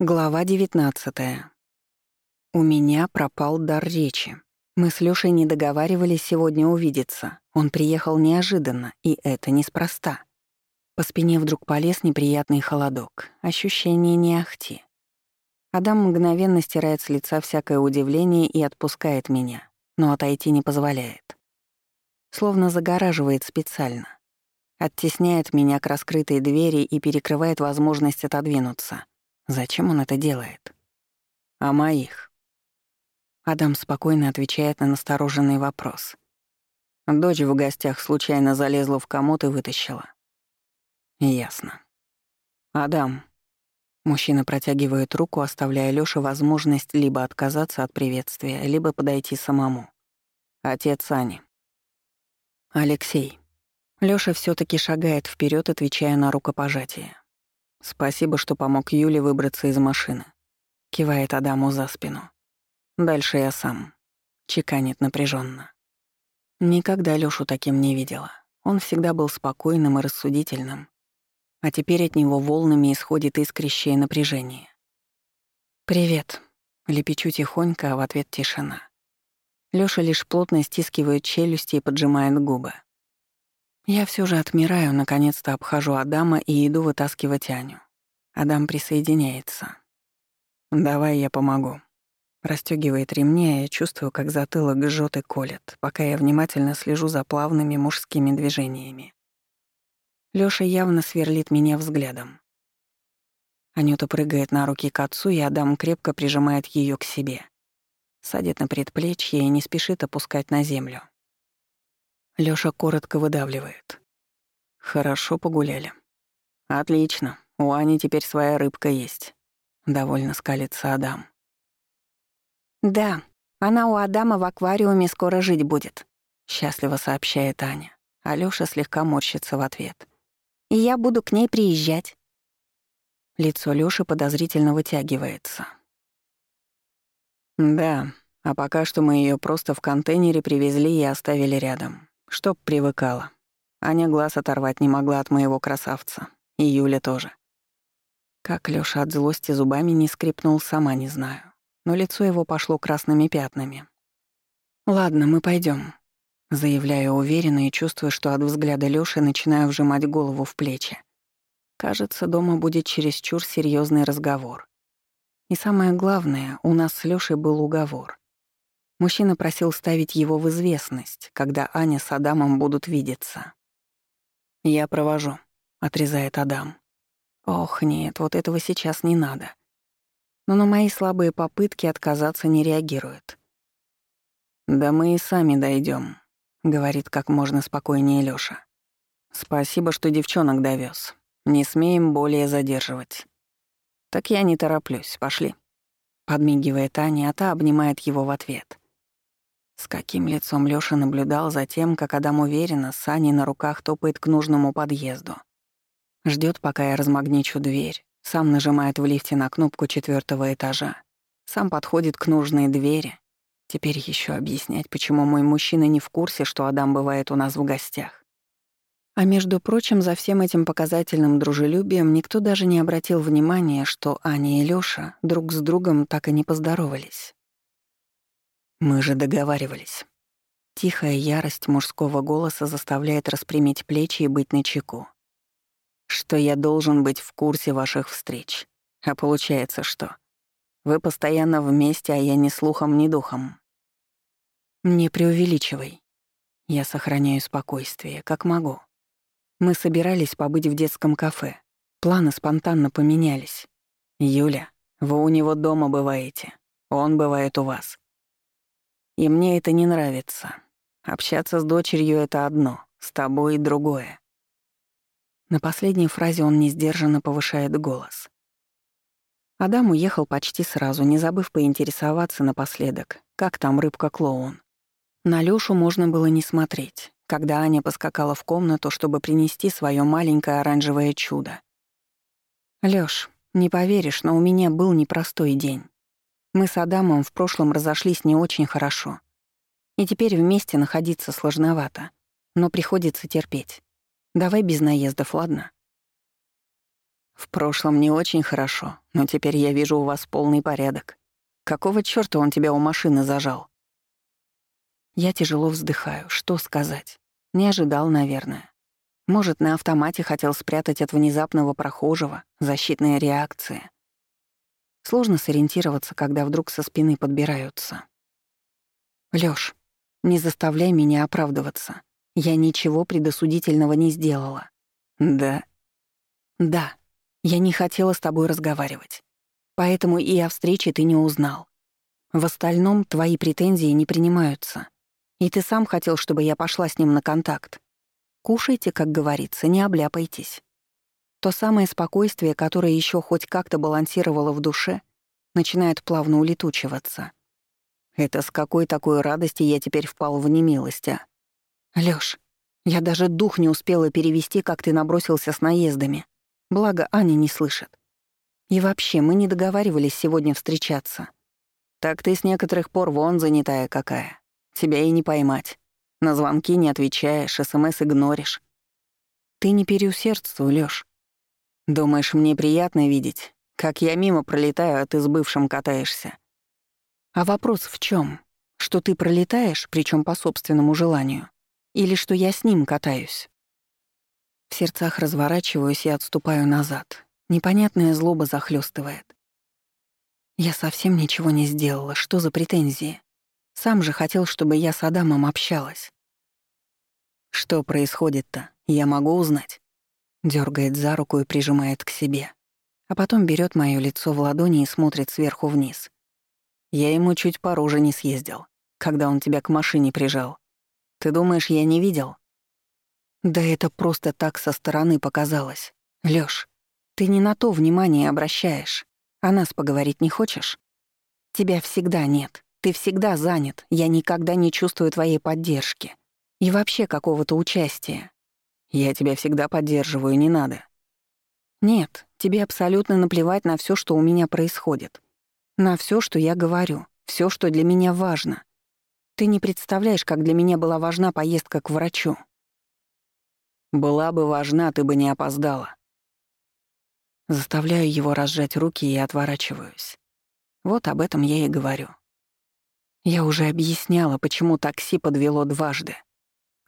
Глава 19. У меня пропал дар речи. Мы с Лёшей не договаривались сегодня увидеться. Он приехал неожиданно, и это неспроста. По спине вдруг полез неприятный холодок. Ощущение не ахти. Адам мгновенно стирает с лица всякое удивление и отпускает меня, но отойти не позволяет. Словно загораживает специально. Оттесняет меня к раскрытой двери и перекрывает возможность отодвинуться — Зачем он это делает? О моих. Адам спокойно отвечает на настороженный вопрос. Дочь в гостях случайно залезла в комод и вытащила. Ясно. Адам. Мужчина протягивает руку, оставляя Лёше возможность либо отказаться от приветствия, либо подойти самому. Отец Ани. Алексей. Лёша все таки шагает вперед, отвечая на рукопожатие. «Спасибо, что помог Юле выбраться из машины», — кивает Адаму за спину. «Дальше я сам», — чеканит напряженно. Никогда Лёшу таким не видела. Он всегда был спокойным и рассудительным, а теперь от него волнами исходит искрящее напряжение. «Привет», — лепечу тихонько, а в ответ тишина. Лёша лишь плотно стискивает челюсти и поджимает губы. Я все же отмираю, наконец-то обхожу Адама и иду вытаскивать Аню. Адам присоединяется. «Давай я помогу». Растёгивает ремни, а я чувствую, как затылок жжёт и колет, пока я внимательно слежу за плавными мужскими движениями. Лёша явно сверлит меня взглядом. Анюта прыгает на руки к отцу, и Адам крепко прижимает её к себе. Садит на предплечье и не спешит опускать на землю. Лёша коротко выдавливает. «Хорошо погуляли». «Отлично. У Ани теперь своя рыбка есть». Довольно скалится Адам. «Да, она у Адама в аквариуме скоро жить будет», — счастливо сообщает Аня. А Лёша слегка морщится в ответ. «И я буду к ней приезжать». Лицо Лёши подозрительно вытягивается. «Да, а пока что мы её просто в контейнере привезли и оставили рядом. Чтоб привыкала. Аня глаз оторвать не могла от моего красавца. И Юля тоже. Как Лёша от злости зубами не скрипнул, сама не знаю. Но лицо его пошло красными пятнами. «Ладно, мы пойдем, заявляю уверенно и чувствую, что от взгляда Лёши начинаю вжимать голову в плечи. Кажется, дома будет чересчур серьезный разговор. И самое главное, у нас с Лёшей был уговор. Мужчина просил ставить его в известность, когда Аня с Адамом будут видеться. «Я провожу», — отрезает Адам. «Ох, нет, вот этого сейчас не надо». Но на мои слабые попытки отказаться не реагирует. «Да мы и сами дойдем, говорит как можно спокойнее Лёша. «Спасибо, что девчонок довез. Не смеем более задерживать». «Так я не тороплюсь, пошли», — подмигивает Аня, а та обнимает его в ответ. Каким лицом Лёша наблюдал за тем, как Адам уверенно с Аней на руках топает к нужному подъезду. Ждёт, пока я размагничу дверь, сам нажимает в лифте на кнопку четвёртого этажа, сам подходит к нужной двери. Теперь ещё объяснять, почему мой мужчина не в курсе, что Адам бывает у нас в гостях. А между прочим, за всем этим показательным дружелюбием никто даже не обратил внимания, что Аня и Лёша друг с другом так и не поздоровались. Мы же договаривались. Тихая ярость мужского голоса заставляет распрямить плечи и быть начеку. Что я должен быть в курсе ваших встреч. А получается что? Вы постоянно вместе, а я ни слухом, ни духом. Не преувеличивай. Я сохраняю спокойствие, как могу. Мы собирались побыть в детском кафе. Планы спонтанно поменялись. Юля, вы у него дома бываете. Он бывает у вас. И мне это не нравится. Общаться с дочерью — это одно, с тобой — другое. На последней фразе он несдержанно повышает голос. Адам уехал почти сразу, не забыв поинтересоваться напоследок, как там рыбка-клоун. На Лёшу можно было не смотреть, когда Аня поскакала в комнату, чтобы принести своё маленькое оранжевое чудо. «Лёш, не поверишь, но у меня был непростой день. Мы с Адамом в прошлом разошлись не очень хорошо. И теперь вместе находиться сложновато. Но приходится терпеть. Давай без наездов, ладно? В прошлом не очень хорошо, но теперь я вижу у вас полный порядок. Какого чёрта он тебя у машины зажал? Я тяжело вздыхаю. Что сказать? Не ожидал, наверное. Может, на автомате хотел спрятать от внезапного прохожего, защитная реакция. Сложно сориентироваться, когда вдруг со спины подбираются. Лёш, не заставляй меня оправдываться. Я ничего предосудительного не сделала. Да. Да. Я не хотела с тобой разговаривать. Поэтому и о встрече ты не узнал. В остальном твои претензии не принимаются. И ты сам хотел, чтобы я пошла с ним на контакт. Кушайте, как говорится, не обляпайтесь. То самое спокойствие, которое еще хоть как-то балансировало в душе, начинает плавно улетучиваться. Это с какой такой радости я теперь впал в немилость, а? Лёш, я даже дух не успела перевести, как ты набросился с наездами. Благо, Аня не слышит. И вообще, мы не договаривались сегодня встречаться. Так ты с некоторых пор вон занятая какая. Тебя и не поймать. На звонки не отвечаешь, СМС игноришь. Ты не переусердствуй, Лёш. Думаешь, мне приятно видеть, как я мимо пролетаю, а ты с бывшим катаешься? А вопрос в чем? Что ты пролетаешь, причем по собственному желанию? Или что я с ним катаюсь? В сердцах разворачиваюсь и отступаю назад. Непонятная злоба захлестывает. Я совсем ничего не сделала. Что за претензии? Сам же хотел, чтобы я с Адамом общалась. Что происходит-то? Я могу узнать? Дёргает за руку и прижимает к себе. А потом берет моё лицо в ладони и смотрит сверху вниз. Я ему чуть по не съездил, когда он тебя к машине прижал. Ты думаешь, я не видел? Да это просто так со стороны показалось. Лёш, ты не на то внимание обращаешь. О нас поговорить не хочешь? Тебя всегда нет. Ты всегда занят. Я никогда не чувствую твоей поддержки. И вообще какого-то участия. Я тебя всегда поддерживаю, не надо. Нет, тебе абсолютно наплевать на всё, что у меня происходит. На все, что я говорю, все, что для меня важно. Ты не представляешь, как для меня была важна поездка к врачу. Была бы важна, ты бы не опоздала. Заставляю его разжать руки и отворачиваюсь. Вот об этом я и говорю. Я уже объясняла, почему такси подвело дважды.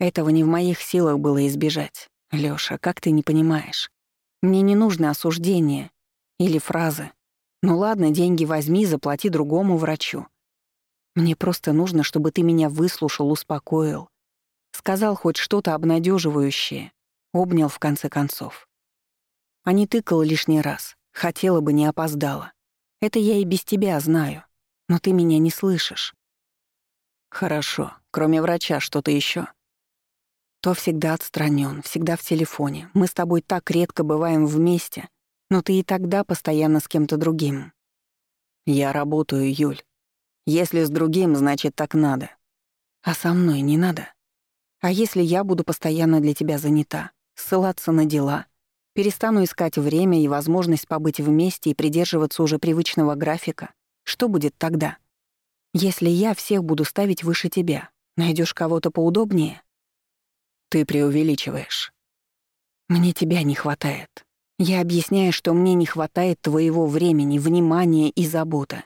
Этого не в моих силах было избежать. Лёша, как ты не понимаешь? Мне не нужно осуждение или фразы. Ну ладно, деньги возьми, заплати другому врачу. Мне просто нужно, чтобы ты меня выслушал, успокоил. Сказал хоть что-то обнадеживающее. Обнял в конце концов. А не тыкал лишний раз. Хотела бы, не опоздала. Это я и без тебя знаю. Но ты меня не слышишь. Хорошо. Кроме врача, что-то еще. То всегда отстранен, всегда в телефоне. Мы с тобой так редко бываем вместе — но ты и тогда постоянно с кем-то другим. Я работаю, Юль. Если с другим, значит, так надо. А со мной не надо. А если я буду постоянно для тебя занята, ссылаться на дела, перестану искать время и возможность побыть вместе и придерживаться уже привычного графика, что будет тогда? Если я всех буду ставить выше тебя, найдешь кого-то поудобнее? Ты преувеличиваешь. Мне тебя не хватает. Я объясняю, что мне не хватает твоего времени, внимания и заботы.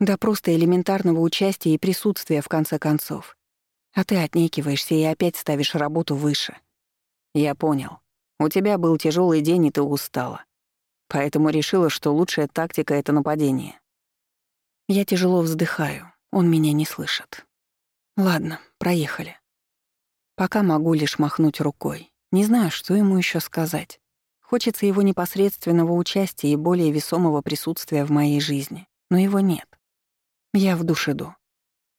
Да просто элементарного участия и присутствия, в конце концов. А ты отнекиваешься и опять ставишь работу выше. Я понял. У тебя был тяжелый день, и ты устала. Поэтому решила, что лучшая тактика — это нападение. Я тяжело вздыхаю. Он меня не слышит. Ладно, проехали. Пока могу лишь махнуть рукой. Не знаю, что ему еще сказать. Хочется его непосредственного участия и более весомого присутствия в моей жизни, но его нет. Я в душеду.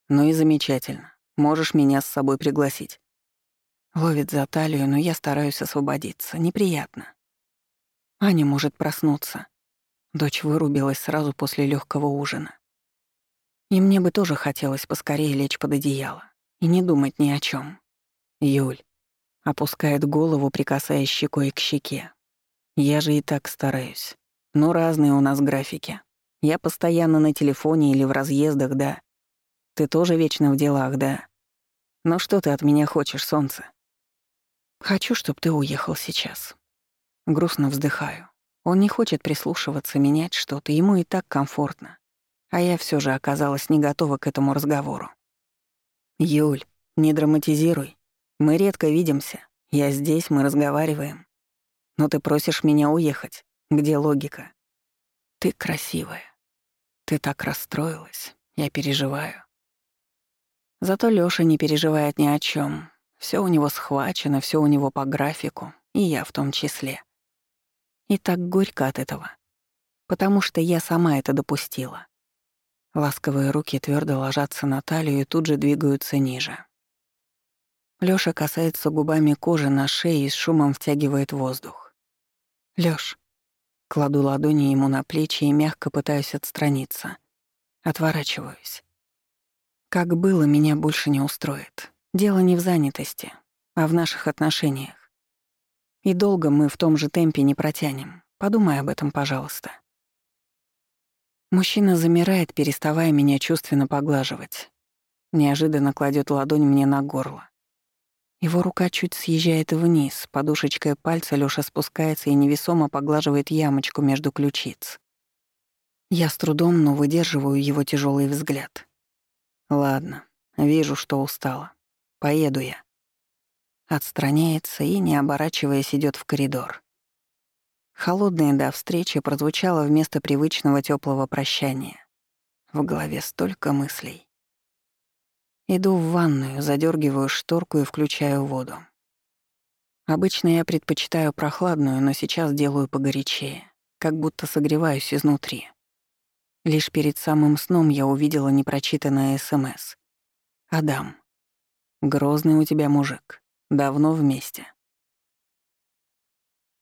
Ну и замечательно. Можешь меня с собой пригласить. Ловит за талию, но я стараюсь освободиться. Неприятно. Аня может проснуться. Дочь вырубилась сразу после легкого ужина. И мне бы тоже хотелось поскорее лечь под одеяло и не думать ни о чем. Юль опускает голову, прикасаясь щекой к щеке. Я же и так стараюсь. Но разные у нас графики. Я постоянно на телефоне или в разъездах, да. Ты тоже вечно в делах, да. Но что ты от меня хочешь, солнце? Хочу, чтобы ты уехал сейчас. Грустно вздыхаю. Он не хочет прислушиваться, менять что-то, ему и так комфортно. А я все же оказалась не готова к этому разговору. «Юль, не драматизируй. Мы редко видимся. Я здесь, мы разговариваем. Но ты просишь меня уехать. Где логика? Ты красивая. Ты так расстроилась. Я переживаю. Зато Лёша не переживает ни о чем. Все у него схвачено, все у него по графику, и я в том числе. И так горько от этого. Потому что я сама это допустила. Ласковые руки твердо ложатся на талию и тут же двигаются ниже. Лёша касается губами кожи на шее и с шумом втягивает воздух. «Лёш». Кладу ладони ему на плечи и мягко пытаюсь отстраниться. Отворачиваюсь. Как было, меня больше не устроит. Дело не в занятости, а в наших отношениях. И долго мы в том же темпе не протянем. Подумай об этом, пожалуйста. Мужчина замирает, переставая меня чувственно поглаживать. Неожиданно кладет ладонь мне на горло. Его рука чуть съезжает вниз, подушечкой пальца Лёша спускается и невесомо поглаживает ямочку между ключиц. Я с трудом, но выдерживаю его тяжелый взгляд. Ладно, вижу, что устала. Поеду я. Отстраняется и, не оборачиваясь, идет в коридор. Холодное до встречи прозвучало вместо привычного теплого прощания. В голове столько мыслей. Иду в ванную, задергиваю шторку и включаю воду. Обычно я предпочитаю прохладную, но сейчас делаю погорячее, как будто согреваюсь изнутри. Лишь перед самым сном я увидела непрочитанное СМС. «Адам, грозный у тебя мужик. Давно вместе.